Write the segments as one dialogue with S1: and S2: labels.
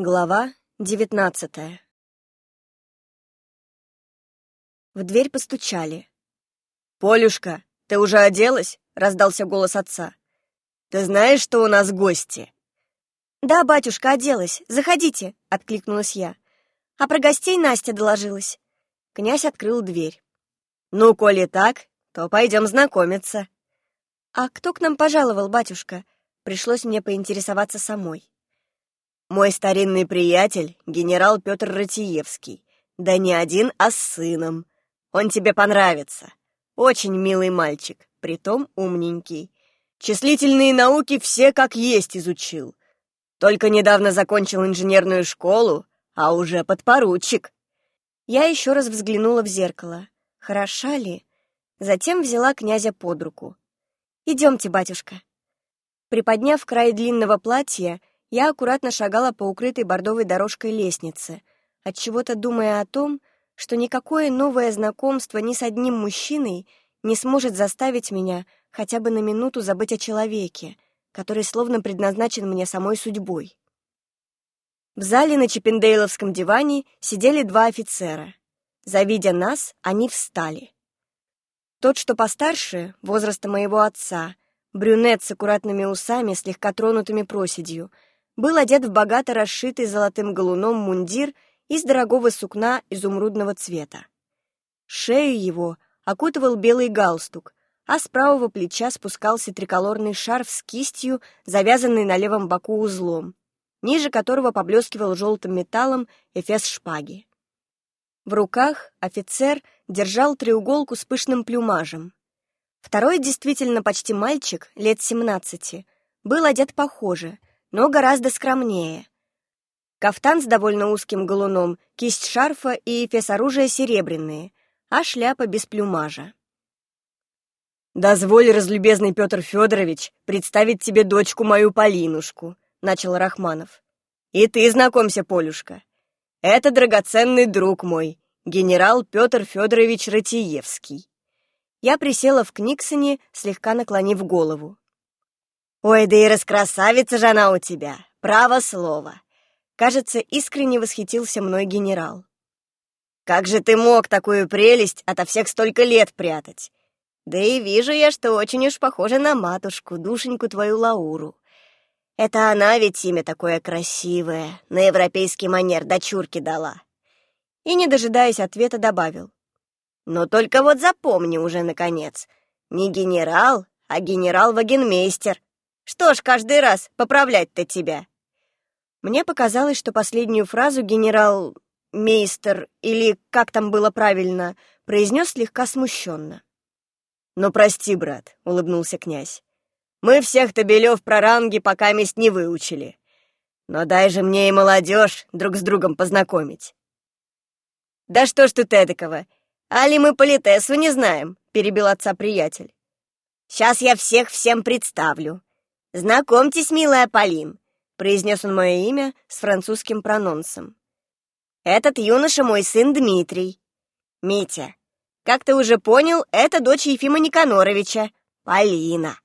S1: Глава девятнадцатая В дверь постучали.
S2: «Полюшка, ты уже оделась?» — раздался голос отца. «Ты знаешь, что у нас гости?»
S1: «Да, батюшка, оделась. Заходите», — откликнулась я. А про гостей Настя доложилась. Князь открыл дверь.
S2: «Ну, коли так, то пойдем знакомиться».
S1: «А кто к нам пожаловал, батюшка?» Пришлось мне поинтересоваться самой.
S2: Мой старинный приятель, генерал Петр Ратиевский. Да не один, а с сыном. Он тебе понравится. Очень милый мальчик, притом умненький. Числительные науки все как есть изучил. Только недавно закончил инженерную школу, а уже подпоручик.
S1: Я еще раз взглянула в зеркало. Хороша ли? Затем взяла князя под руку. «Идемте, батюшка». Приподняв край длинного платья, я аккуратно шагала по укрытой бордовой дорожкой лестнице, отчего-то думая о том, что никакое новое знакомство ни с одним мужчиной не сможет заставить меня хотя бы на минуту забыть о человеке, который словно предназначен мне самой судьбой. В зале на Чиппендейловском диване сидели два офицера. Завидя нас, они встали. Тот, что постарше, возраста моего отца, брюнет с аккуратными усами, слегка тронутыми проседью — был одет в богато расшитый золотым галуном мундир из дорогого сукна изумрудного цвета. Шею его окутывал белый галстук, а с правого плеча спускался триколорный шарф с кистью, завязанный на левом боку узлом, ниже которого поблескивал желтым металлом эфес шпаги. В руках офицер держал треуголку с пышным плюмажем. Второй, действительно почти мальчик, лет семнадцати, был одет похоже, но гораздо скромнее. Кафтан с довольно узким галуном, кисть шарфа и фес оружия серебряные, а шляпа без плюмажа.
S2: «Дозволь, разлюбезный Петр Федорович, представить тебе дочку мою Полинушку», — начал Рахманов. «И ты знакомься, Полюшка. Это драгоценный друг мой, генерал Петр Федорович Ратиевский».
S1: Я присела в Книксоне, слегка наклонив голову.
S2: «Ой, да и раскрасавица же она у тебя, право слово!»
S1: Кажется, искренне восхитился мной генерал.
S2: «Как же ты мог такую прелесть ото всех столько лет прятать? Да и вижу я, что очень уж похожа на матушку, душеньку твою Лауру. Это она ведь имя такое красивое, на европейский манер дочурки дала».
S1: И, не дожидаясь ответа, добавил.
S2: «Но только вот запомни уже, наконец, не генерал, а генерал-вагенмейстер. Что ж каждый раз поправлять-то тебя?»
S1: Мне показалось, что последнюю фразу генерал Мейстер, или как там было правильно, произнес слегка смущенно.
S2: «Ну, прости, брат», — улыбнулся князь. «Мы всех Табелев про ранги пока месть не выучили. Но дай же мне и молодежь друг с другом познакомить». «Да что ж тут эдакого? Али мы политесу не знаем», — перебил отца приятель. «Сейчас я всех всем представлю. «Знакомьтесь, милая Полин», — произнес он мое имя с французским прононсом. «Этот юноша мой сын Дмитрий. Митя, как ты уже понял, это дочь Ефима Никаноровича, Полина.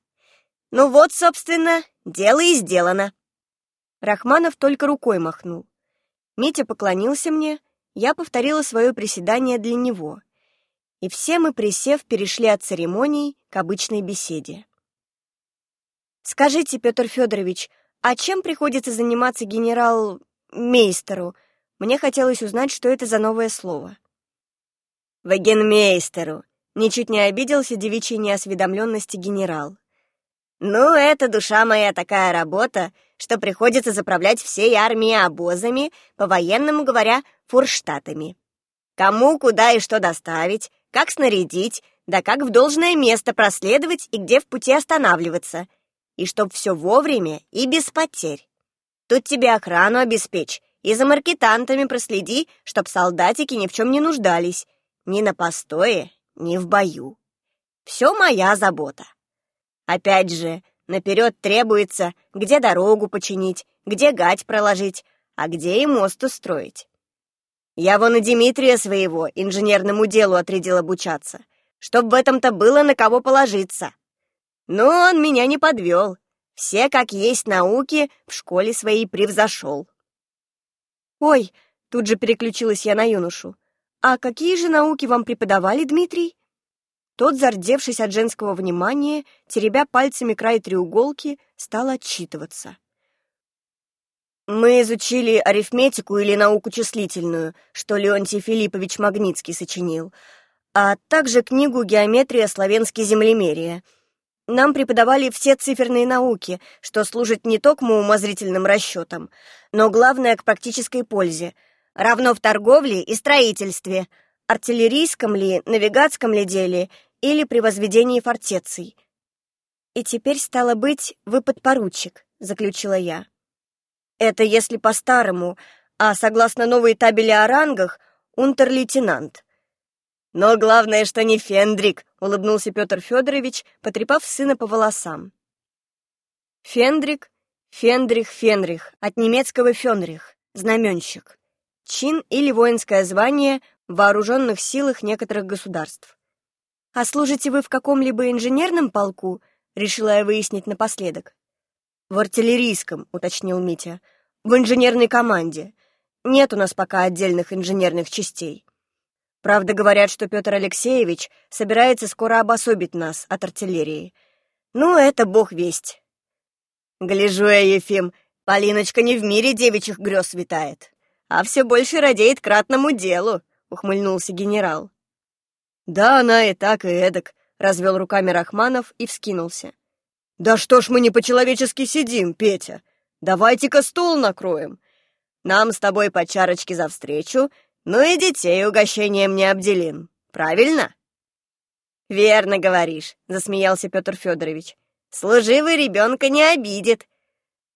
S2: Ну вот, собственно, дело и сделано».
S1: Рахманов только рукой махнул. Митя поклонился мне, я повторила свое приседание для него. И все мы, присев, перешли от церемоний к обычной беседе. «Скажите, Петр Федорович, а чем приходится заниматься генерал-мейстеру? Мне хотелось узнать, что это за новое слово».
S2: «Вагенмейстеру», — ничуть не обиделся девичьей неосведомленности генерал. «Ну, это, душа моя, такая работа, что приходится заправлять всей армией обозами, по-военному говоря, фурштатами. Кому, куда и что доставить, как снарядить, да как в должное место проследовать и где в пути останавливаться — и чтоб все вовремя и без потерь. Тут тебе охрану обеспечь и за маркетантами проследи, чтоб солдатики ни в чем не нуждались, ни на постое, ни в бою. Все моя забота. Опять же, наперед требуется, где дорогу починить, где гать проложить, а где и мост устроить. Я вон и Дмитрия своего инженерному делу отрядил обучаться, чтоб в этом-то было на кого положиться. Но он меня не подвел. Все, как есть науки, в школе своей превзошел.
S1: «Ой!» — тут же переключилась я на юношу. «А какие же науки вам преподавали, Дмитрий?» Тот, зардевшись от женского внимания, теребя пальцами край треуголки, стал отчитываться.
S2: Мы изучили арифметику или науку числительную, что Леонтий Филиппович Магнитский сочинил, а также книгу «Геометрия славянски землемерия». Нам преподавали все циферные науки, что служит не только умозрительным расчетам, но главное к практической пользе, равно в торговле и строительстве, артиллерийском ли, навигатском ли деле или при возведении фортеций.
S1: «И теперь, стало быть, вы подпоручик», — заключила я.
S2: Это если по-старому, а согласно новой табели о рангах, унтер-лейтенант. Но главное, что не Фендрик, улыбнулся Петр Федорович, потрепав сына по волосам.
S1: Фендрик, Фендрих, Фенрих, от немецкого Фенрих, знаменщик. Чин или воинское звание в вооруженных силах некоторых государств. «А служите вы в каком-либо инженерном полку?» — решила я выяснить напоследок.
S2: «В артиллерийском», — уточнил Митя. «В инженерной команде. Нет у нас пока отдельных инженерных частей. Правда, говорят, что Петр Алексеевич собирается скоро обособить нас от артиллерии. Ну, это бог весть». «Гляжу я, Ефим, Полиночка не в мире девичьих грез витает, а все больше радеет кратному делу», — ухмыльнулся генерал.
S3: «Да она и так, и эдак», — развел руками Рахманов и вскинулся. «Да что ж мы не по-человечески сидим, Петя? Давайте-ка стол накроем. Нам с тобой по чарочке за встречу, ну и детей угощением не обделим. Правильно?»
S2: «Верно говоришь», — засмеялся Петр Федорович. «Служивый ребенка не обидит».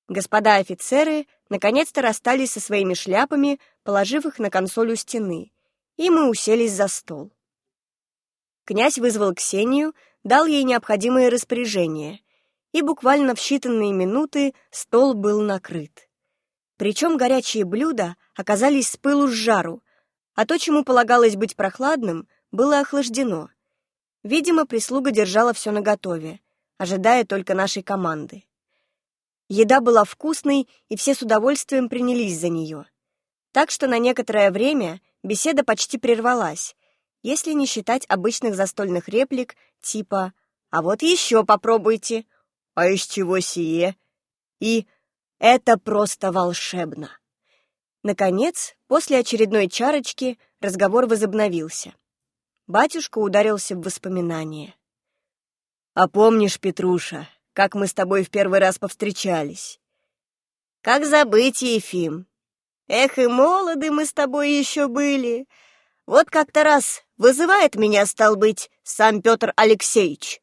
S1: Господа офицеры наконец-то расстались со своими шляпами, положив их на консоль у стены, и мы уселись за стол. Князь вызвал Ксению, дал ей необходимые распоряжения, и буквально в считанные минуты стол был накрыт. Причем горячие блюда оказались с пылу с жару, а то, чему полагалось быть прохладным, было охлаждено. Видимо, прислуга держала все наготове, ожидая только нашей команды. Еда была вкусной, и все с удовольствием принялись за нее. Так что на некоторое время беседа почти прервалась, если не считать обычных застольных реплик типа «А вот еще попробуйте»,
S3: а из чего сие?
S1: И это просто волшебно. Наконец, после очередной чарочки, разговор возобновился. Батюшка ударился в воспоминания.
S3: «А помнишь, Петруша, как мы с тобой в первый раз повстречались?»
S2: «Как забыть, Ефим? Эх, и молоды мы с тобой еще были. Вот как-то раз вызывает меня, стал быть, сам Петр Алексеевич.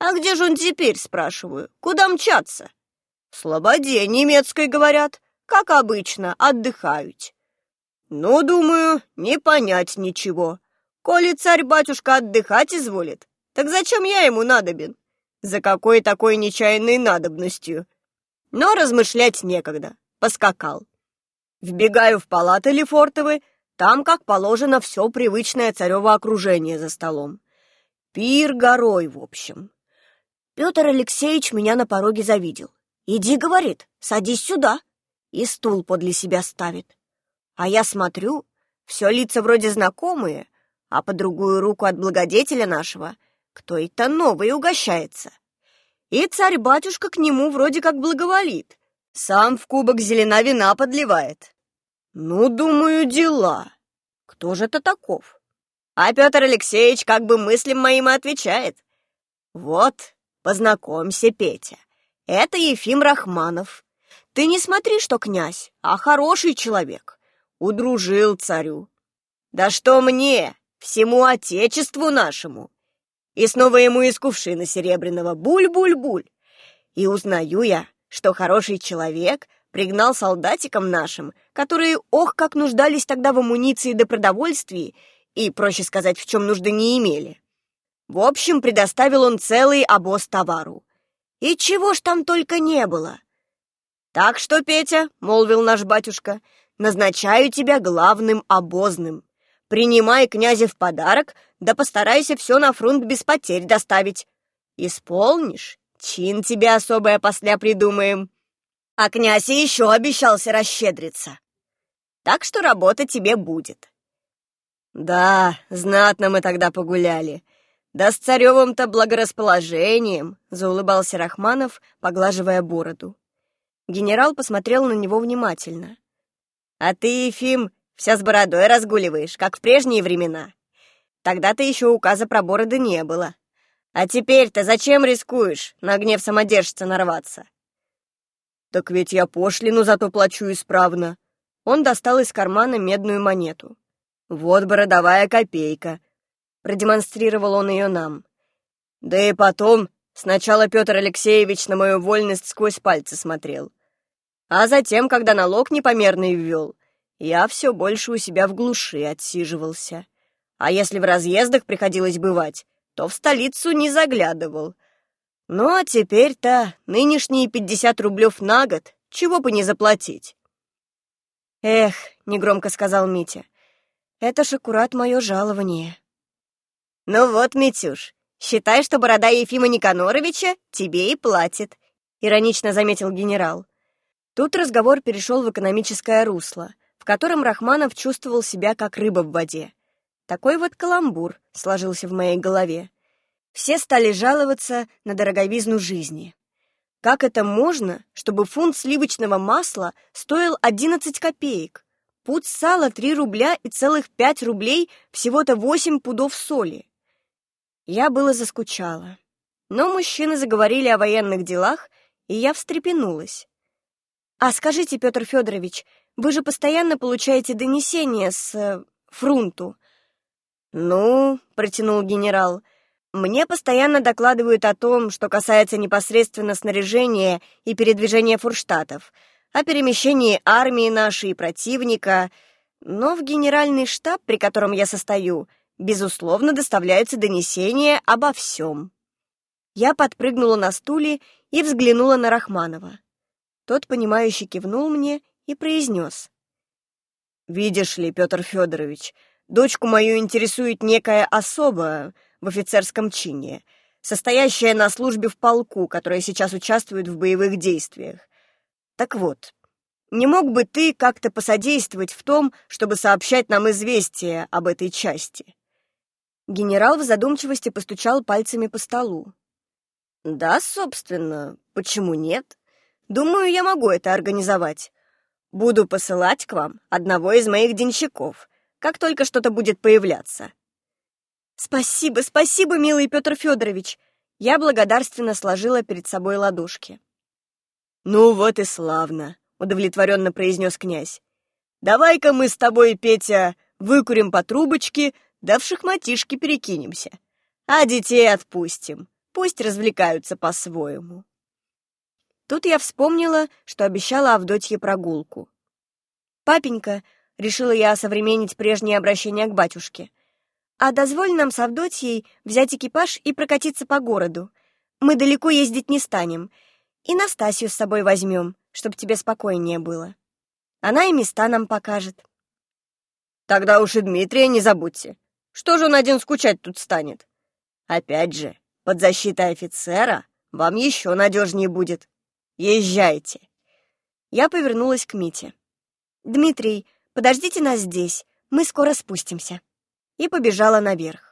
S2: «А где же он теперь?» — спрашиваю. «Куда мчаться?»
S3: «В Слободе немецкой, говорят. Как обычно, отдыхают». «Ну, думаю, не понять ничего. Коли царь-батюшка отдыхать изволит, так зачем я ему надобен? За какой такой нечаянной надобностью?» Но размышлять некогда. Поскакал. Вбегаю в палаты Лефортовы, там, как положено, все привычное царево окружение за столом. Пир горой, в общем.
S2: Петр Алексеевич меня на пороге завидел. «Иди, — говорит, — садись сюда!» И стул подле себя ставит. А я смотрю, все лица вроде знакомые, а по другую руку от благодетеля нашего кто это новый угощается. И царь-батюшка к нему вроде как благоволит, сам в кубок зелена вина подливает. Ну, думаю, дела. Кто же это таков? А Петр Алексеевич как бы мыслям моим и отвечает. Вот, Познакомься, Петя. Это Ефим Рахманов. Ты не смотри, что князь, а хороший человек. Удружил царю. Да что мне, всему отечеству нашему. И снова ему из кувшина серебряного буль-буль-буль. И узнаю я, что хороший человек пригнал солдатикам нашим, которые, ох, как нуждались тогда в амуниции да продовольствии, и, проще сказать, в чем нужды не имели. В общем, предоставил он целый обоз товару. И чего ж там только не было. «Так что, Петя», — молвил наш батюшка, — «назначаю тебя главным обозным. Принимай князя в подарок, да постарайся все на фронт без потерь доставить. Исполнишь, чин тебе особое после придумаем». А князь еще обещался расщедриться. Так что работа тебе будет.
S3: Да, знатно мы тогда погуляли. Да с царевым-то благорасположением, заулыбался Рахманов, поглаживая бороду. Генерал посмотрел на него внимательно. А ты, Ефим, вся с бородой разгуливаешь, как в прежние времена. Тогда-то еще указа про бороды не было. А теперь-то зачем рискуешь на гнев самодержца нарваться? Так ведь я пошлину зато плачу исправно. Он достал из кармана медную монету. Вот бородовая копейка. Продемонстрировал он ее нам. Да и потом, сначала Петр Алексеевич на мою вольность сквозь пальцы смотрел. А затем, когда налог непомерный ввел, я все больше у себя в глуши отсиживался. А если в разъездах приходилось бывать, то в столицу не заглядывал. Ну а теперь-то нынешние пятьдесят рублев на год, чего бы не заплатить.
S1: «Эх», — негромко сказал Митя, — «это ж аккурат мое жалование».
S2: «Ну вот, Митюш, считай, что борода Ефима Никаноровича тебе и платит», — иронично заметил генерал.
S1: Тут разговор перешел в экономическое русло, в котором Рахманов чувствовал себя как рыба в воде. Такой вот каламбур сложился в моей голове. Все стали жаловаться на дороговизну жизни. Как это можно, чтобы фунт сливочного масла стоил 11 копеек? Пуд сала 3 рубля и целых 5 рублей всего-то 8 пудов соли. Я было заскучала. Но мужчины заговорили о военных делах, и я встрепенулась. «А скажите, Петр Федорович, вы же постоянно получаете донесения с... Э, фрунту.
S3: «Ну», — протянул генерал, — «мне постоянно докладывают о том, что касается непосредственно снаряжения и передвижения фурштатов, о перемещении армии нашей и противника, но в генеральный штаб, при котором я состою, безусловно, доставляются донесения обо всем».
S1: Я подпрыгнула на стуле и взглянула на Рахманова. Тот, понимающе кивнул мне и произнес.
S3: «Видишь ли, Петр Федорович, — Дочку мою интересует некая особа в офицерском чине, состоящая на службе в полку, которая сейчас участвует в боевых действиях. Так вот, не мог бы ты как-то посодействовать в том, чтобы сообщать нам известие об этой части?»
S1: Генерал в задумчивости постучал пальцами по столу.
S3: «Да, собственно, почему нет? Думаю, я могу это организовать. Буду посылать к вам одного из моих денщиков, как только что-то будет появляться.
S1: Спасибо, спасибо, милый Петр Федорович. Я благодарственно сложила перед собой ладошки.
S3: Ну вот и славно, удовлетворенно произнес князь. Давай-ка мы с тобой, Петя, выкурим по трубочке, да в шахматишки перекинемся. А детей отпустим, пусть развлекаются по-своему.
S1: Тут я вспомнила, что обещала Авдотье прогулку. «Папенька, Решила я осовременить прежнее обращение к батюшке. «А дозволь нам с Авдотьей взять экипаж и прокатиться по городу. Мы далеко ездить не станем. И Настасью с собой возьмем, чтобы тебе спокойнее было. Она и места нам покажет».
S3: «Тогда уж и Дмитрия не забудьте. Что же он один скучать тут станет? Опять же, под защитой офицера вам еще надежнее будет. Езжайте».
S1: Я повернулась к Мите. «Дмитрий, Подождите нас здесь, мы скоро спустимся». И побежала наверх.